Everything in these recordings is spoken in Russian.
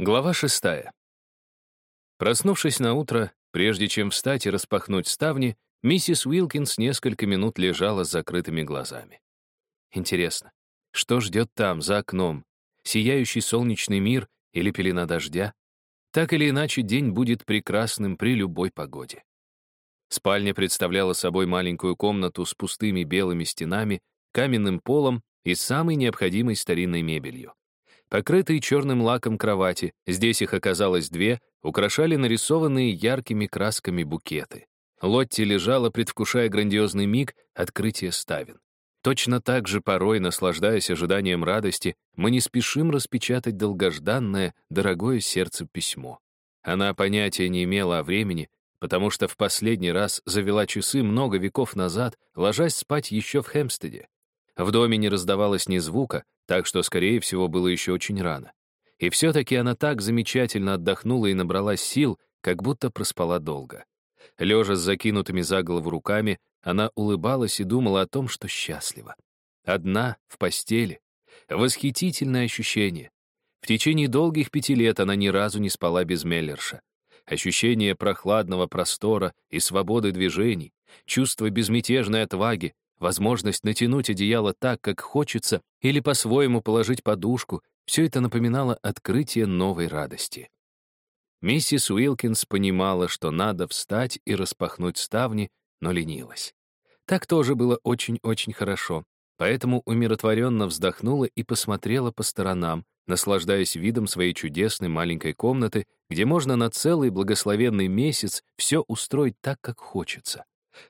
Глава шестая. Проснувшись на утро, прежде чем встать и распахнуть ставни, миссис Уилкинс несколько минут лежала с закрытыми глазами. Интересно, что ждет там, за окном? Сияющий солнечный мир или пелена дождя? Так или иначе, день будет прекрасным при любой погоде. Спальня представляла собой маленькую комнату с пустыми белыми стенами, каменным полом и самой необходимой старинной мебелью. Покрытые черным лаком кровати, здесь их оказалось две, украшали нарисованные яркими красками букеты. Лотти лежала, предвкушая грандиозный миг открытия ставен. Точно так же порой, наслаждаясь ожиданием радости, мы не спешим распечатать долгожданное, дорогое сердцу письмо. Она понятия не имела о времени, потому что в последний раз завела часы много веков назад, ложась спать еще в Хемстеде. В доме не раздавалось ни звука, так что, скорее всего, было еще очень рано. И все-таки она так замечательно отдохнула и набралась сил, как будто проспала долго. Лежа с закинутыми за голову руками, она улыбалась и думала о том, что счастлива. Одна, в постели. Восхитительное ощущение. В течение долгих пяти лет она ни разу не спала без Меллерша. Ощущение прохладного простора и свободы движений, чувство безмятежной отваги, возможность натянуть одеяло так, как хочется, или по-своему положить подушку, все это напоминало открытие новой радости. Миссис Уилкинс понимала, что надо встать и распахнуть ставни, но ленилась. Так тоже было очень-очень хорошо, поэтому умиротворенно вздохнула и посмотрела по сторонам, наслаждаясь видом своей чудесной маленькой комнаты, где можно на целый благословенный месяц все устроить так, как хочется.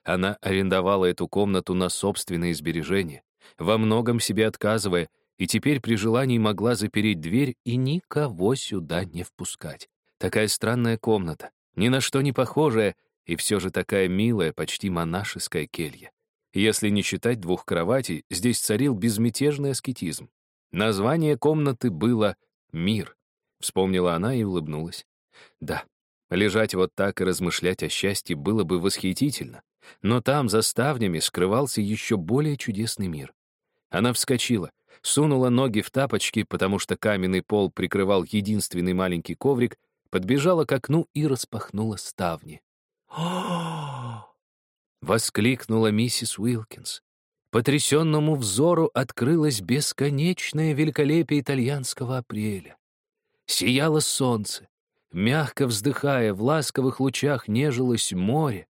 Она арендовала эту комнату на собственные сбережения, во многом себе отказывая, и теперь при желании могла запереть дверь и никого сюда не впускать. Такая странная комната, ни на что не похожая, и все же такая милая, почти монашеская келья. Если не считать двух кроватей, здесь царил безмятежный аскетизм. Название комнаты было «Мир», — вспомнила она и улыбнулась. Да, лежать вот так и размышлять о счастье было бы восхитительно, но там, за ставнями, скрывался еще более чудесный мир. Она вскочила, сунула ноги в тапочки, потому что каменный пол прикрывал единственный маленький коврик, подбежала к окну и распахнула ставни. воскликнула миссис Уилкинс. Потрясенному взору открылось бесконечное великолепие итальянского апреля. Сияло солнце. Мягко вздыхая, в ласковых лучах нежилось море.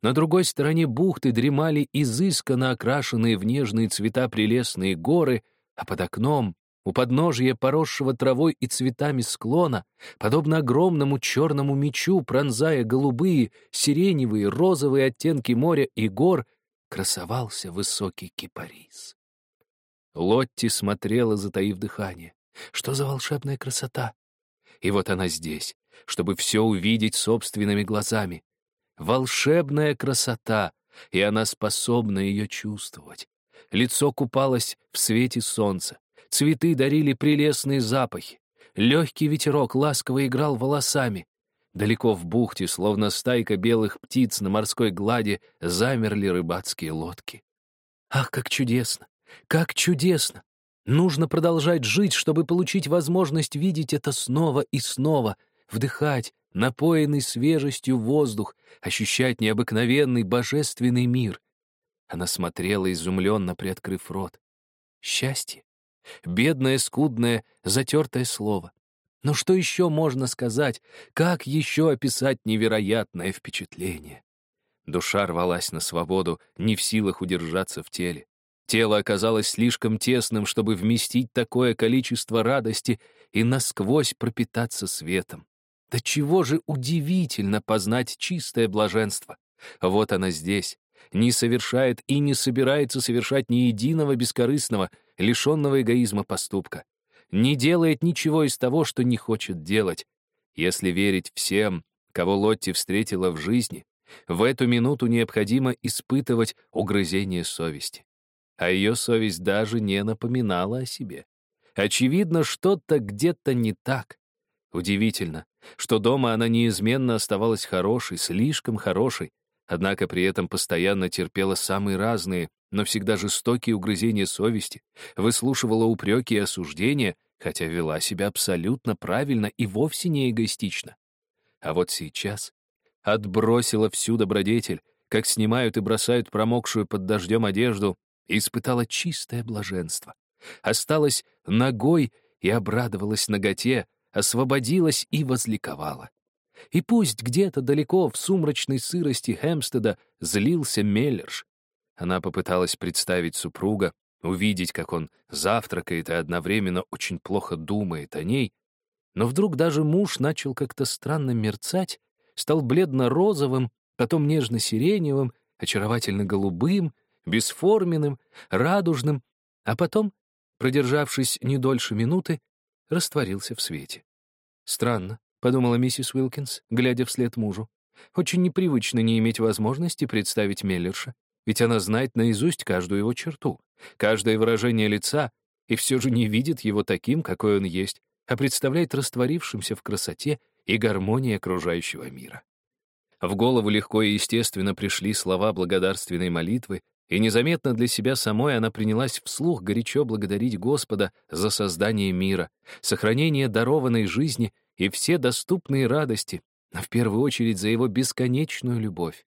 На другой стороне бухты дремали изысканно окрашенные в нежные цвета прелестные горы, а под окном, у подножия поросшего травой и цветами склона, подобно огромному черному мечу, пронзая голубые, сиреневые, розовые оттенки моря и гор, красовался высокий кипарис. Лотти смотрела, затаив дыхание. Что за волшебная красота! И вот она здесь, чтобы все увидеть собственными глазами. Волшебная красота, и она способна ее чувствовать. Лицо купалось в свете солнца, цветы дарили прелестные запахи, легкий ветерок ласково играл волосами. Далеко в бухте, словно стайка белых птиц на морской глади, замерли рыбацкие лодки. Ах, как чудесно! Как чудесно! Нужно продолжать жить, чтобы получить возможность видеть это снова и снова, вдыхать, напоенный свежестью воздух, ощущать необыкновенный божественный мир. Она смотрела изумленно, приоткрыв рот. Счастье. Бедное, скудное, затертое слово. Но что еще можно сказать? Как еще описать невероятное впечатление? Душа рвалась на свободу, не в силах удержаться в теле. Тело оказалось слишком тесным, чтобы вместить такое количество радости и насквозь пропитаться светом. Да чего же удивительно познать чистое блаженство. Вот она здесь, не совершает и не собирается совершать ни единого бескорыстного, лишенного эгоизма поступка. Не делает ничего из того, что не хочет делать. Если верить всем, кого Лотти встретила в жизни, в эту минуту необходимо испытывать угрызение совести. А ее совесть даже не напоминала о себе. Очевидно, что-то где-то не так. Удивительно, что дома она неизменно оставалась хорошей, слишком хорошей, однако при этом постоянно терпела самые разные, но всегда жестокие угрызения совести, выслушивала упреки и осуждения, хотя вела себя абсолютно правильно и вовсе не эгоистично. А вот сейчас отбросила всю добродетель, как снимают и бросают промокшую под дождем одежду, и испытала чистое блаженство. Осталась ногой и обрадовалась ноготе, освободилась и возликовала. И пусть где-то далеко в сумрачной сырости Хемстеда злился Меллерш, она попыталась представить супруга, увидеть, как он завтракает и одновременно очень плохо думает о ней, но вдруг даже муж начал как-то странно мерцать, стал бледно-розовым, потом нежно-сиреневым, очаровательно-голубым, бесформенным, радужным, а потом, продержавшись не дольше минуты, растворился в свете. «Странно», — подумала миссис Уилкинс, глядя вслед мужу. «Очень непривычно не иметь возможности представить Меллерша, ведь она знает наизусть каждую его черту, каждое выражение лица, и все же не видит его таким, какой он есть, а представляет растворившимся в красоте и гармонии окружающего мира. В голову легко и естественно пришли слова благодарственной молитвы, и незаметно для себя самой она принялась вслух горячо благодарить Господа за создание мира, сохранение дарованной жизни и все доступные радости, а в первую очередь за его бесконечную любовь.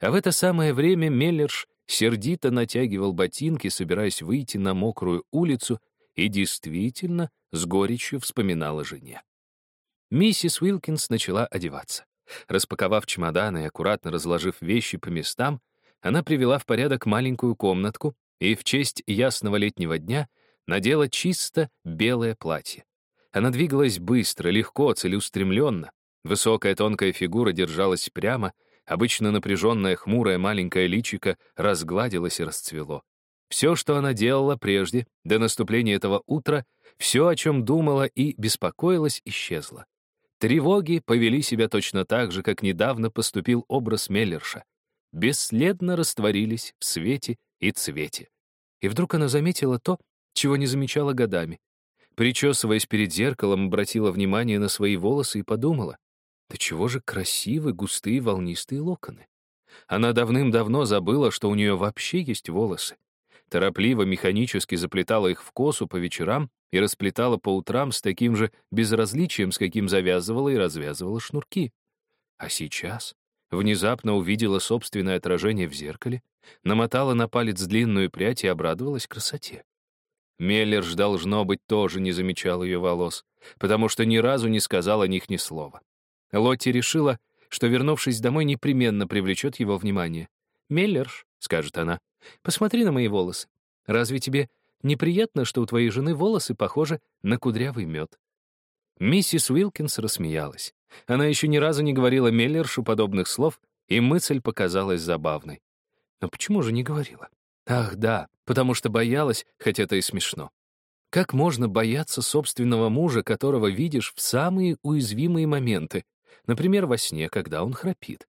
А в это самое время Меллерш сердито натягивал ботинки, собираясь выйти на мокрую улицу, и действительно с горечью вспоминала жене. Миссис Уилкинс начала одеваться. Распаковав чемоданы и аккуратно разложив вещи по местам, она привела в порядок маленькую комнатку и в честь ясного летнего дня надела чисто белое платье. Она двигалась быстро, легко, целеустремленно. Высокая тонкая фигура держалась прямо — Обычно напряженное, хмурое маленькое личико разгладилось и расцвело. Все, что она делала прежде, до наступления этого утра, все, о чем думала и беспокоилась, исчезло. Тревоги повели себя точно так же, как недавно поступил образ Меллерша. Бесследно растворились в свете и цвете. И вдруг она заметила то, чего не замечала годами. Причесываясь перед зеркалом, обратила внимание на свои волосы и подумала, да чего же красивы густые волнистые локоны. Она давным-давно забыла, что у нее вообще есть волосы. Торопливо, механически заплетала их в косу по вечерам и расплетала по утрам с таким же безразличием, с каким завязывала и развязывала шнурки. А сейчас внезапно увидела собственное отражение в зеркале, намотала на палец длинную прядь и обрадовалась красоте. Меллер должно быть, тоже не замечал ее волос, потому что ни разу не сказал о них ни слова. Лотти решила, что, вернувшись домой, непременно привлечет его внимание. «Меллерш», — скажет она, — «посмотри на мои волосы. Разве тебе неприятно, что у твоей жены волосы похожи на кудрявый мед?» Миссис Уилкинс рассмеялась. Она еще ни разу не говорила Меллершу подобных слов, и мысль показалась забавной. Но почему же не говорила? Ах, да, потому что боялась, хоть это и смешно. Как можно бояться собственного мужа, которого видишь в самые уязвимые моменты, например, во сне, когда он храпит.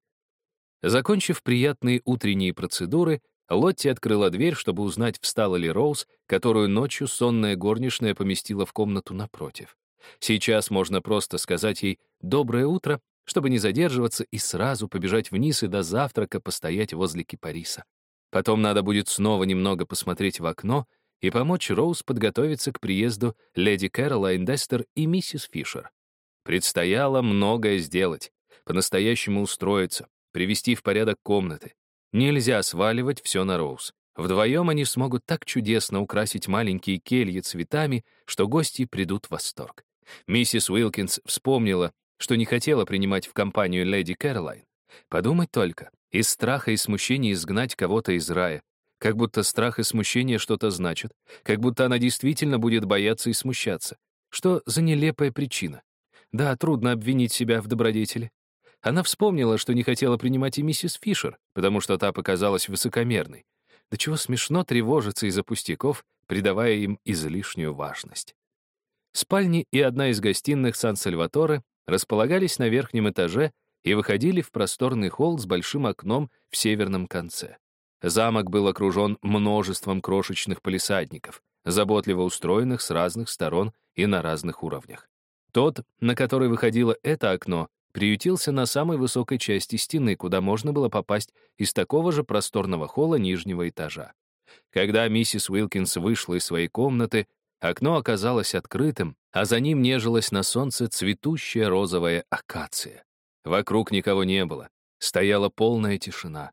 Закончив приятные утренние процедуры, Лотти открыла дверь, чтобы узнать, встала ли Роуз, которую ночью сонная горничная поместила в комнату напротив. Сейчас можно просто сказать ей «доброе утро», чтобы не задерживаться и сразу побежать вниз и до завтрака постоять возле кипариса. Потом надо будет снова немного посмотреть в окно и помочь Роуз подготовиться к приезду леди Кэролайн Дестер и миссис Фишер. Предстояло многое сделать, по-настоящему устроиться, привести в порядок комнаты. Нельзя сваливать все на Роуз. Вдвоем они смогут так чудесно украсить маленькие кельи цветами, что гости придут в восторг. Миссис Уилкинс вспомнила, что не хотела принимать в компанию леди Кэролайн. Подумать только, из страха и смущения изгнать кого-то из рая. Как будто страх и смущение что-то значат, как будто она действительно будет бояться и смущаться. Что за нелепая причина? Да, трудно обвинить себя в добродетели. Она вспомнила, что не хотела принимать и миссис Фишер, потому что та показалась высокомерной. До чего смешно тревожиться из-за пустяков, придавая им излишнюю важность. Спальни и одна из гостиных Сан-Сальваторе располагались на верхнем этаже и выходили в просторный холл с большим окном в северном конце. Замок был окружен множеством крошечных полисадников, заботливо устроенных с разных сторон и на разных уровнях. Тот, на который выходило это окно, приютился на самой высокой части стены, куда можно было попасть из такого же просторного холла нижнего этажа. Когда миссис Уилкинс вышла из своей комнаты, Окно оказалось открытым, а за ним нежилась на солнце цветущая розовая акация. Вокруг никого не было. Стояла полная тишина.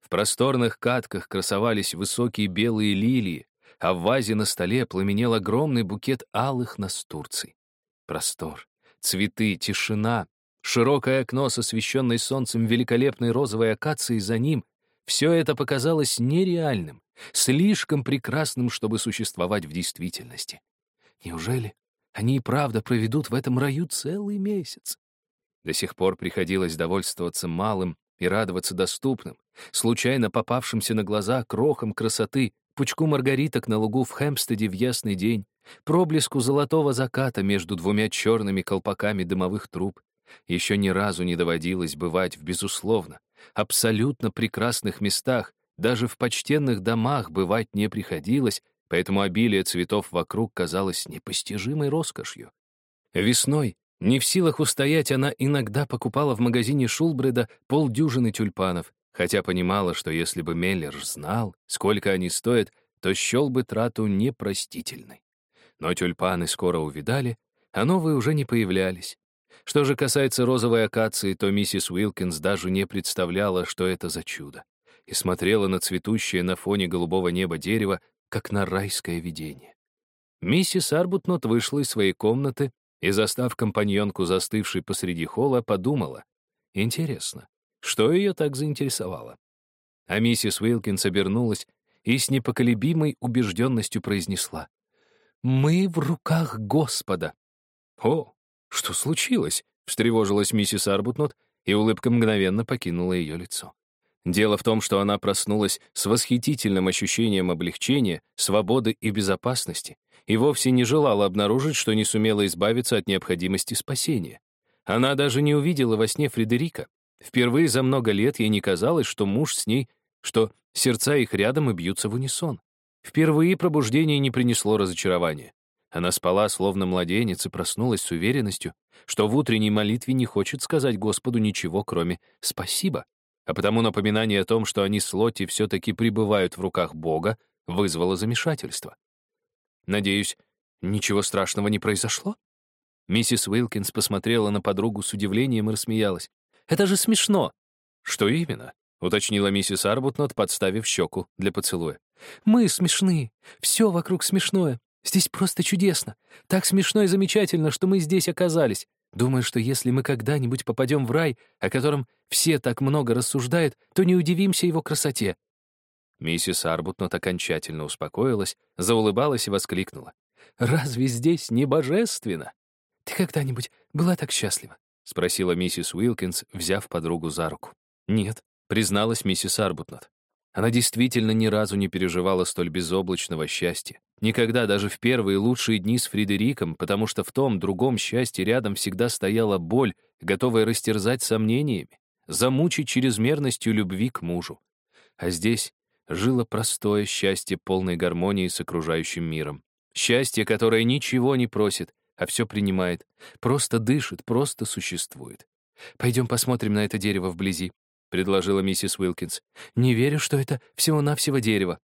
В просторных катках красовались высокие белые лилии, а в вазе на столе пламенел огромный букет алых настурций. Простор, цветы, тишина, широкое окно с освещенной солнцем великолепной розовой акацией за ним — все это показалось нереальным, слишком прекрасным, чтобы существовать в действительности. Неужели они и правда проведут в этом раю целый месяц? До сих пор приходилось довольствоваться малым и радоваться доступным, случайно попавшимся на глаза крохам красоты, пучку маргариток на лугу в Хэмпстеде в ясный день, проблеску золотого заката между двумя черными колпаками дымовых труб. Еще ни разу не доводилось бывать в, безусловно, абсолютно прекрасных местах, даже в почтенных домах бывать не приходилось, поэтому обилие цветов вокруг казалось непостижимой роскошью. Весной, не в силах устоять, она иногда покупала в магазине Шулбреда полдюжины тюльпанов, хотя понимала, что если бы Меллер знал, сколько они стоят, то счел бы трату непростительной. Но тюльпаны скоро увидали, а новые уже не появлялись. Что же касается розовой акации, то миссис Уилкинс даже не представляла, что это за чудо, и смотрела на цветущее на фоне голубого неба дерево, как на райское видение. Миссис Арбутнот вышла из своей комнаты и, застав компаньонку, застывшей посреди холла, подумала, интересно, что ее так заинтересовало? А миссис Уилкинс обернулась и с непоколебимой убежденностью произнесла, «Мы в руках Господа». «О, «Что случилось?» — встревожилась миссис Арбутнот, и улыбка мгновенно покинула ее лицо. Дело в том, что она проснулась с восхитительным ощущением облегчения, свободы и безопасности, и вовсе не желала обнаружить, что не сумела избавиться от необходимости спасения. Она даже не увидела во сне Фредерика. Впервые за много лет ей не казалось, что муж с ней, что сердца их рядом и бьются в унисон. Впервые пробуждение не принесло разочарования. Она спала, словно младенец, и проснулась с уверенностью, что в утренней молитве не хочет сказать Господу ничего, кроме «спасибо», а потому напоминание о том, что они с Лотти все-таки пребывают в руках Бога, вызвало замешательство. «Надеюсь, ничего страшного не произошло?» Миссис Уилкинс посмотрела на подругу с удивлением и рассмеялась. «Это же смешно!» «Что именно?» — уточнила миссис Арбутнот, подставив щеку для поцелуя. «Мы смешные. Все вокруг смешное. Здесь просто чудесно. Так смешно и замечательно, что мы здесь оказались. Думаю, что если мы когда-нибудь попадем в рай, о котором все так много рассуждают, то не удивимся его красоте». Миссис Арбутнот окончательно успокоилась, заулыбалась и воскликнула. «Разве здесь не божественно?» «Ты когда-нибудь была так счастлива?» — спросила миссис Уилкинс, взяв подругу за руку. «Нет», — призналась миссис Арбутнот. Она действительно ни разу не переживала столь безоблачного счастья. Никогда, даже в первые лучшие дни с Фредериком, потому что в том другом счастье рядом всегда стояла боль, готовая растерзать сомнениями, замучить чрезмерностью любви к мужу. А здесь жило простое счастье полной гармонии с окружающим миром. Счастье, которое ничего не просит, а все принимает, просто дышит, просто существует. Пойдем посмотрим на это дерево вблизи. — предложила миссис Уилкинс. «Не верю, что это всего-навсего дерево».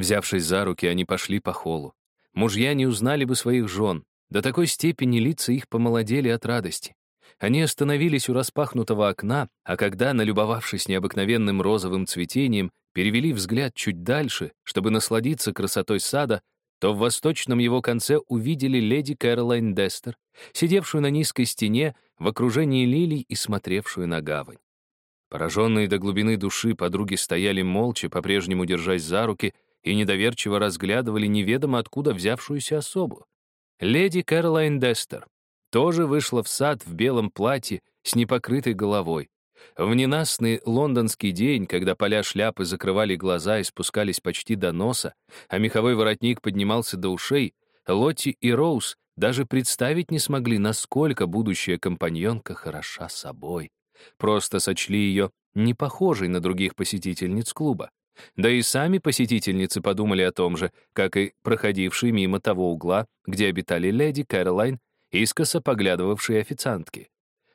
Взявшись за руки, они пошли по холлу. Мужья не узнали бы своих жен. До такой степени лица их помолодели от радости. Они остановились у распахнутого окна, а когда, налюбовавшись необыкновенным розовым цветением, перевели взгляд чуть дальше, чтобы насладиться красотой сада, то в восточном его конце увидели леди Кэролайн Дестер, сидевшую на низкой стене в окружении лилий и смотревшую на гавань. Пораженные до глубины души подруги стояли молча, по-прежнему держась за руки, и недоверчиво разглядывали неведомо откуда взявшуюся особу. Леди Кэролайн Дестер тоже вышла в сад в белом платье с непокрытой головой. В ненастный лондонский день, когда поля шляпы закрывали глаза и спускались почти до носа, а меховой воротник поднимался до ушей, Лотти и Роуз даже представить не смогли, насколько будущая компаньонка хороша собой просто сочли ее не похожей на других посетительниц клуба. Да и сами посетительницы подумали о том же, как и проходившие мимо того угла, где обитали леди Кэролайн, искоса поглядывавшие официантки.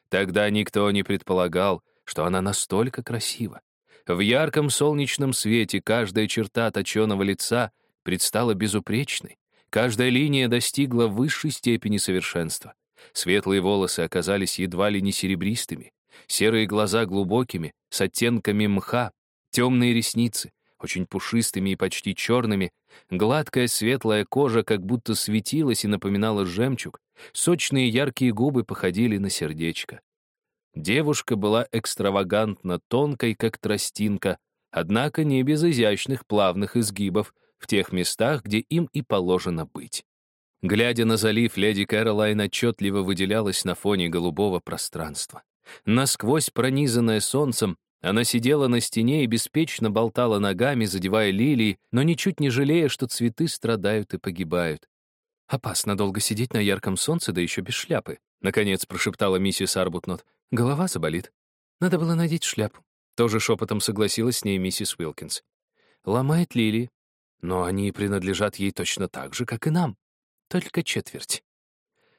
Тогда никто не предполагал, что она настолько красива. В ярком солнечном свете каждая черта точеного лица предстала безупречной. Каждая линия достигла высшей степени совершенства. Светлые волосы оказались едва ли не серебристыми, серые глаза глубокими, с оттенками мха, темные ресницы, очень пушистыми и почти черными, гладкая светлая кожа как будто светилась и напоминала жемчуг, сочные яркие губы походили на сердечко. Девушка была экстравагантно тонкой, как тростинка, однако не без изящных плавных изгибов в тех местах, где им и положено быть. Глядя на залив, леди Кэролайн отчетливо выделялась на фоне голубого пространства. Насквозь пронизанная солнцем, она сидела на стене и беспечно болтала ногами, задевая лилии, но ничуть не жалея, что цветы страдают и погибают. «Опасно долго сидеть на ярком солнце, да еще без шляпы», — наконец прошептала миссис Арбутнот. «Голова заболит. Надо было надеть шляпу». Тоже шепотом согласилась с ней миссис Уилкинс. «Ломает лилии, но они принадлежат ей точно так же, как и нам. Только четверть».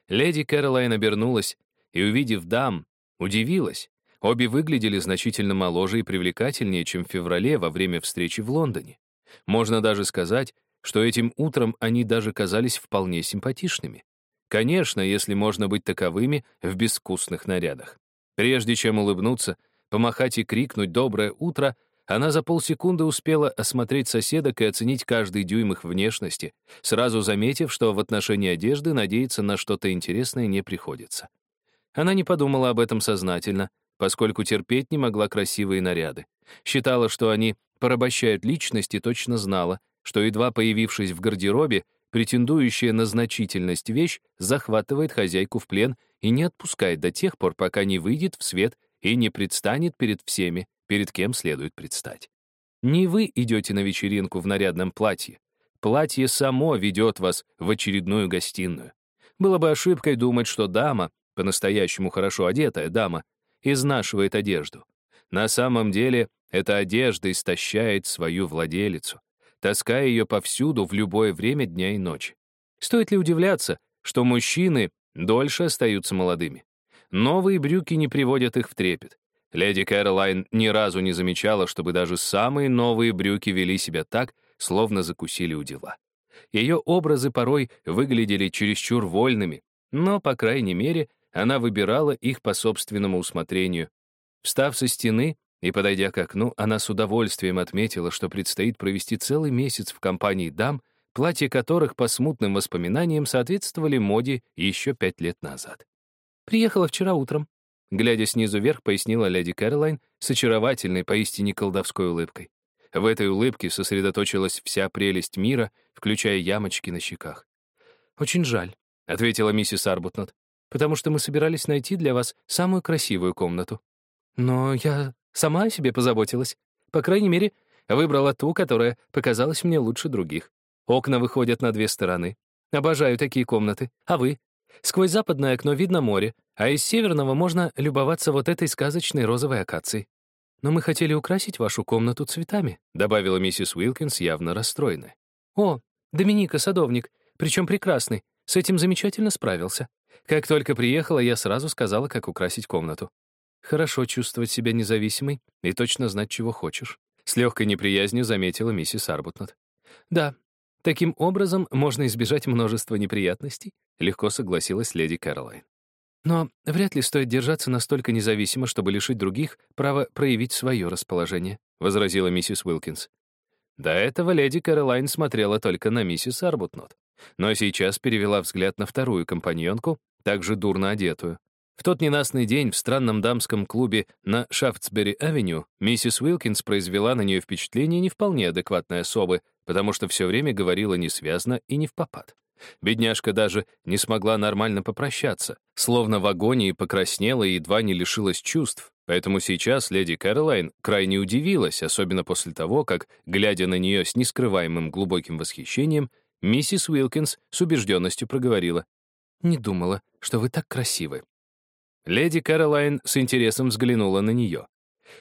Леди Кэролайн обернулась и, увидев дам, удивилась. Обе выглядели значительно моложе и привлекательнее, чем в феврале во время встречи в Лондоне. Можно даже сказать, что этим утром они даже казались вполне симпатичными. Конечно, если можно быть таковыми в безвкусных нарядах. Прежде чем улыбнуться, помахать и крикнуть «доброе утро», она за полсекунды успела осмотреть соседок и оценить каждый дюйм их внешности, сразу заметив, что в отношении одежды надеяться на что-то интересное не приходится. Она не подумала об этом сознательно, поскольку терпеть не могла красивые наряды. Считала, что они порабощают личность и точно знала, что, едва появившись в гардеробе, претендующая на значительность вещь захватывает хозяйку в плен и не отпускает до тех пор, пока не выйдет в свет и не предстанет перед всеми, перед кем следует предстать. Не вы идете на вечеринку в нарядном платье. Платье само ведет вас в очередную гостиную. Было бы ошибкой думать, что дама, по-настоящему хорошо одетая дама, изнашивает одежду. На самом деле, эта одежда истощает свою владелицу, таская ее повсюду в любое время дня и ночи. Стоит ли удивляться, что мужчины дольше остаются молодыми? Новые брюки не приводят их в трепет. Леди Кэролайн ни разу не замечала, чтобы даже самые новые брюки вели себя так, словно закусили у дела. Ее образы порой выглядели чересчур вольными, но, по крайней мере, она выбирала их по собственному усмотрению. Встав со стены и подойдя к окну, она с удовольствием отметила, что предстоит провести целый месяц в компании дам, платья которых по смутным воспоминаниям соответствовали моде еще пять лет назад. «Приехала вчера утром», — глядя снизу вверх, пояснила леди Кэролайн с очаровательной, поистине колдовской улыбкой. В этой улыбке сосредоточилась вся прелесть мира, включая ямочки на щеках. «Очень жаль», — ответила миссис Арбутнот, «потому что мы собирались найти для вас самую красивую комнату. Но я сама о себе позаботилась. По крайней мере, выбрала ту, которая показалась мне лучше других. Окна выходят на две стороны. Обожаю такие комнаты. А вы? Сквозь западное окно видно море, а из северного можно любоваться вот этой сказочной розовой акацией. «Но мы хотели украсить вашу комнату цветами», добавила миссис Уилкинс, явно расстроенная. «О, Доминика, садовник, причем прекрасный, с этим замечательно справился. Как только приехала, я сразу сказала, как украсить комнату. Хорошо чувствовать себя независимой и точно знать, чего хочешь», с легкой неприязнью заметила миссис Арбутнот. «Да, Таким образом, можно избежать множества неприятностей, легко согласилась леди Кэролайн. Но вряд ли стоит держаться настолько независимо, чтобы лишить других права проявить свое расположение, возразила миссис Уилкинс. До этого леди Кэролайн смотрела только на миссис Арбутнот, но сейчас перевела взгляд на вторую компаньонку, также дурно одетую. В тот ненастный день в странном дамском клубе на Шафтсбери-авеню миссис Уилкинс произвела на нее впечатление не вполне адекватной особы, потому что все время говорила несвязно и не в попад. Бедняжка даже не смогла нормально попрощаться, словно в агонии покраснела и едва не лишилась чувств. Поэтому сейчас леди Кэролайн крайне удивилась, особенно после того, как, глядя на нее с нескрываемым глубоким восхищением, миссис Уилкинс с убежденностью проговорила. «Не думала, что вы так красивы». Леди Кэролайн с интересом взглянула на нее.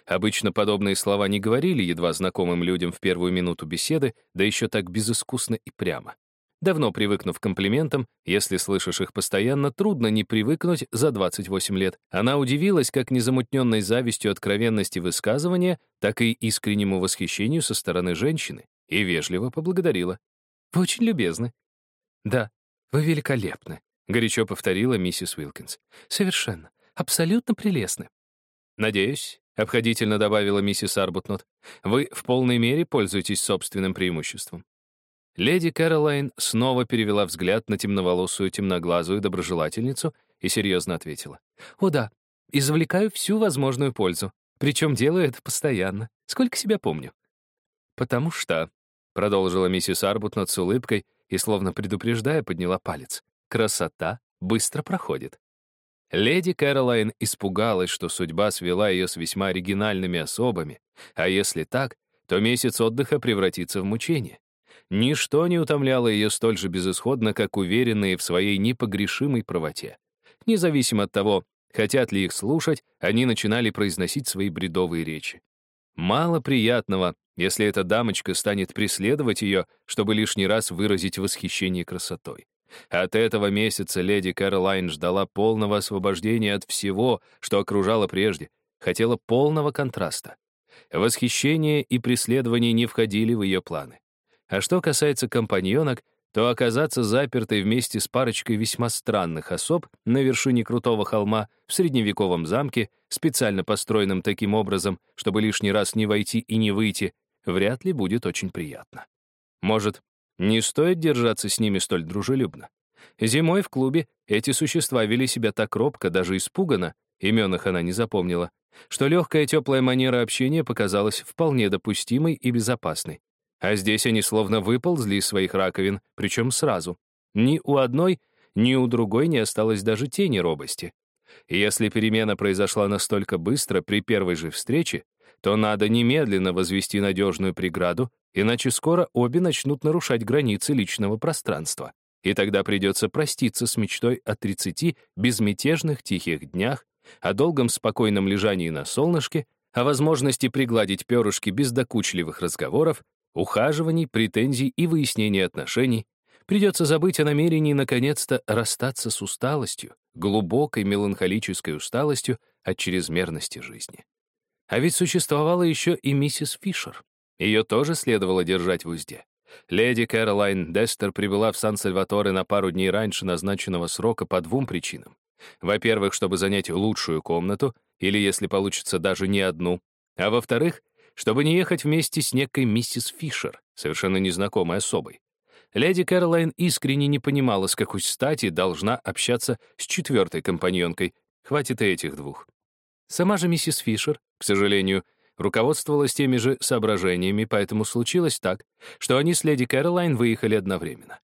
Обычно подобные слова не говорили едва знакомым людям в первую минуту беседы, да еще так безыскусно и прямо. Давно привыкнув к комплиментам, если слышишь их постоянно, трудно не привыкнуть за 28 лет. Она удивилась как незамутненной завистью откровенности высказывания, так и искреннему восхищению со стороны женщины и вежливо поблагодарила. «Вы очень любезны». «Да, вы великолепны», — горячо повторила миссис Уилкинс. «Совершенно, абсолютно прелестны». «Надеюсь», — обходительно добавила миссис Арбутнот, «вы в полной мере пользуетесь собственным преимуществом». Леди Кэролайн снова перевела взгляд на темноволосую, темноглазую доброжелательницу и серьезно ответила. «О да, извлекаю всю возможную пользу. Причем делаю это постоянно, сколько себя помню». «Потому что», — продолжила миссис Арбутнот с улыбкой и, словно предупреждая, подняла палец, «красота быстро проходит». Леди Кэролайн испугалась, что судьба свела ее с весьма оригинальными особами, а если так, то месяц отдыха превратится в мучение. Ничто не утомляло ее столь же безысходно, как уверенные в своей непогрешимой правоте. Независимо от того, хотят ли их слушать, они начинали произносить свои бредовые речи. Мало приятного, если эта дамочка станет преследовать ее, чтобы лишний раз выразить восхищение красотой. От этого месяца леди Кэролайн ждала полного освобождения от всего, что окружало прежде, хотела полного контраста. Восхищение и преследование не входили в ее планы. А что касается компаньонок, то оказаться запертой вместе с парочкой весьма странных особ на вершине крутого холма в средневековом замке, специально построенном таким образом, чтобы лишний раз не войти и не выйти, вряд ли будет очень приятно. Может, не стоит держаться с ними столь дружелюбно. Зимой в клубе эти существа вели себя так робко, даже испуганно, имен их она не запомнила, что легкая теплая манера общения показалась вполне допустимой и безопасной. А здесь они словно выползли из своих раковин, причем сразу. Ни у одной, ни у другой не осталось даже тени робости. И если перемена произошла настолько быстро при первой же встрече, то надо немедленно возвести надежную преграду, иначе скоро обе начнут нарушать границы личного пространства. И тогда придется проститься с мечтой о 30 безмятежных тихих днях, о долгом спокойном лежании на солнышке, о возможности пригладить перышки без докучливых разговоров, ухаживаний, претензий и выяснения отношений, придется забыть о намерении наконец-то расстаться с усталостью, глубокой меланхолической усталостью от чрезмерности жизни. А ведь существовала еще и миссис Фишер. Ее тоже следовало держать в узде. Леди Кэролайн Дестер прибыла в Сан-Сальваторе на пару дней раньше назначенного срока по двум причинам. Во-первых, чтобы занять лучшую комнату, или, если получится, даже не одну. А во-вторых, чтобы не ехать вместе с некой миссис Фишер, совершенно незнакомой особой. Леди Кэролайн искренне не понимала, с какой стати должна общаться с четвертой компаньонкой. Хватит и этих двух. Сама же миссис Фишер, к сожалению, руководствовалась теми же соображениями, поэтому случилось так, что они с леди Кэролайн выехали одновременно.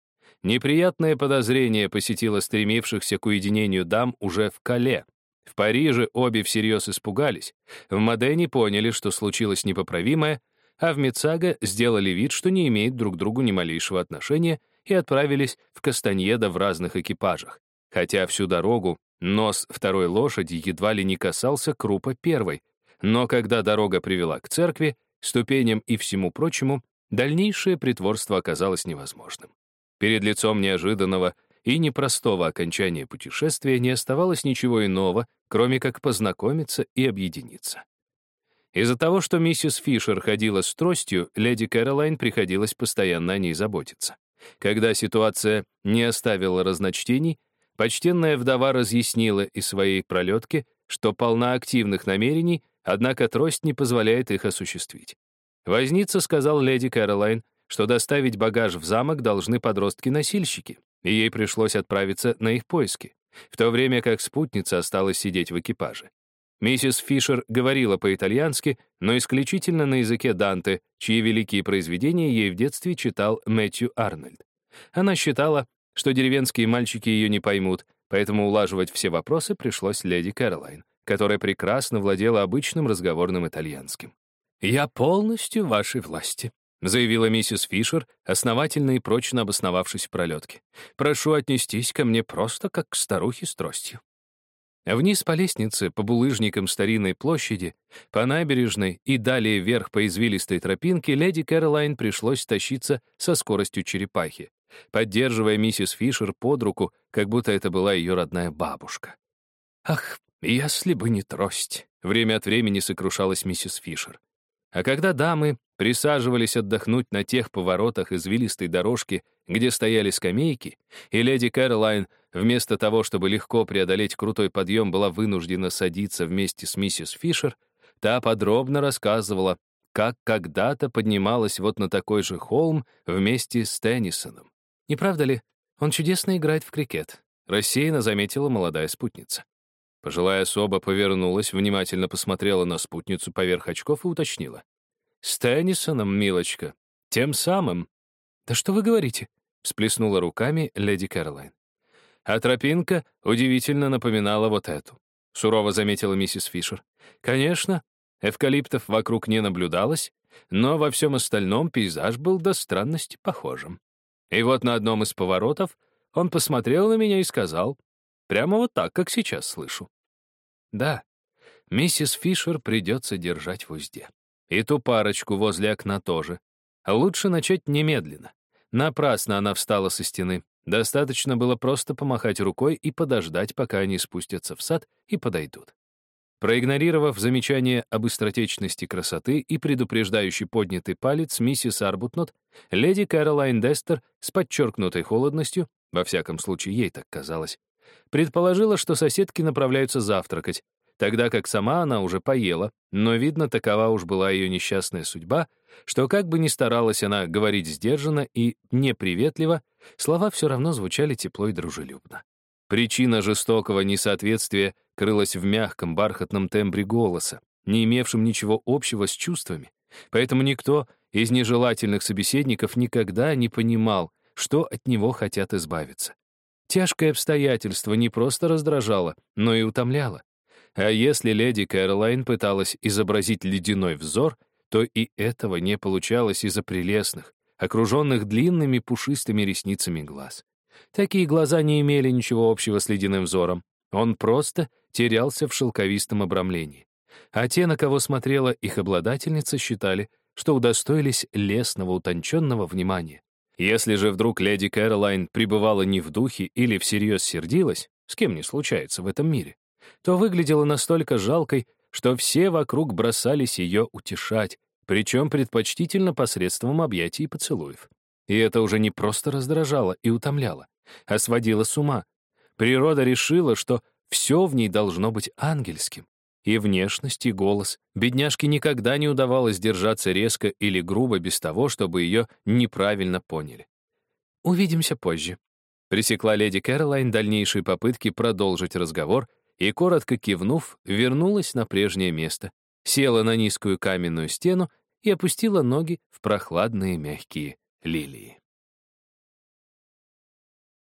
Неприятное подозрение посетило стремившихся к уединению дам уже в Кале. В Париже обе всерьез испугались, в Модене поняли, что случилось непоправимое, а в Мецага сделали вид, что не имеют друг к другу ни малейшего отношения и отправились в Кастаньеда в разных экипажах, хотя всю дорогу нос второй лошади едва ли не касался крупа первой, но когда дорога привела к церкви, ступеням и всему прочему, дальнейшее притворство оказалось невозможным. Перед лицом неожиданного и непростого окончания путешествия не оставалось ничего иного, кроме как познакомиться и объединиться. Из-за того, что миссис Фишер ходила с тростью, леди Кэролайн приходилось постоянно о ней заботиться. Когда ситуация не оставила разночтений, почтенная вдова разъяснила из своей пролетки, что полна активных намерений, однако трость не позволяет их осуществить. Возница сказал леди Кэролайн, что доставить багаж в замок должны подростки-носильщики, и ей пришлось отправиться на их поиски, в то время как спутница осталась сидеть в экипаже. Миссис Фишер говорила по-итальянски, но исключительно на языке Данте, чьи великие произведения ей в детстве читал Мэтью Арнольд. Она считала, что деревенские мальчики ее не поймут, поэтому улаживать все вопросы пришлось леди Кэролайн, которая прекрасно владела обычным разговорным итальянским. «Я полностью в вашей власти», заявила миссис Фишер, основательно и прочно обосновавшись в пролетке. «Прошу отнестись ко мне просто как к старухе с тростью». Вниз по лестнице, по булыжникам старинной площади, по набережной и далее вверх по извилистой тропинке леди Кэролайн пришлось тащиться со скоростью черепахи, поддерживая миссис Фишер под руку, как будто это была ее родная бабушка. «Ах, если бы не трость!» — время от времени сокрушалась миссис Фишер. А когда дамы присаживались отдохнуть на тех поворотах извилистой дорожки, где стояли скамейки, и леди Кэролайн, вместо того, чтобы легко преодолеть крутой подъем, была вынуждена садиться вместе с миссис Фишер, та подробно рассказывала, как когда-то поднималась вот на такой же холм вместе с Теннисоном. Не правда ли, он чудесно играет в крикет, рассеянно заметила молодая спутница. Пожилая особа повернулась, внимательно посмотрела на спутницу поверх очков и уточнила. «С Теннисоном, милочка. Тем самым». «Да что вы говорите?» — всплеснула руками леди Кэролайн. А тропинка удивительно напоминала вот эту. Сурово заметила миссис Фишер. Конечно, эвкалиптов вокруг не наблюдалось, но во всем остальном пейзаж был до странности похожим. И вот на одном из поворотов он посмотрел на меня и сказал, прямо вот так, как сейчас слышу. Да, миссис Фишер придется держать в узде. И ту парочку возле окна тоже. Лучше начать немедленно. Напрасно она встала со стены. Достаточно было просто помахать рукой и подождать, пока они спустятся в сад и подойдут. Проигнорировав замечание об быстротечности красоты и предупреждающий поднятый палец миссис Арбутнот, леди Кэролайн Дестер с подчеркнутой холодностью, во всяком случае ей так казалось, предположила, что соседки направляются завтракать, тогда как сама она уже поела, но, видно, такова уж была ее несчастная судьба, что как бы ни старалась она говорить сдержанно и неприветливо, слова все равно звучали тепло и дружелюбно. Причина жестокого несоответствия крылась в мягком бархатном тембре голоса, не имевшем ничего общего с чувствами. Поэтому никто из нежелательных собеседников никогда не понимал, что от него хотят избавиться. Тяжкое обстоятельство не просто раздражало, но и утомляло. А если леди Кэролайн пыталась изобразить ледяной взор, то и этого не получалось из-за прелестных, окруженных длинными пушистыми ресницами глаз. Такие глаза не имели ничего общего с ледяным взором. Он просто терялся в шелковистом обрамлении. А те, на кого смотрела их обладательница, считали, что удостоились лесного утонченного внимания. Если же вдруг леди Кэролайн пребывала не в духе или всерьез сердилась, с кем не случается в этом мире, то выглядела настолько жалкой, что все вокруг бросались ее утешать, причем предпочтительно посредством объятий и поцелуев. И это уже не просто раздражало и утомляло, а сводило с ума. Природа решила, что все в ней должно быть ангельским. И внешность, и голос. Бедняжке никогда не удавалось держаться резко или грубо без того, чтобы ее неправильно поняли. «Увидимся позже», — пресекла леди Кэролайн дальнейшие попытки продолжить разговор и, коротко кивнув, вернулась на прежнее место, села на низкую каменную стену и опустила ноги в прохладные мягкие лилии.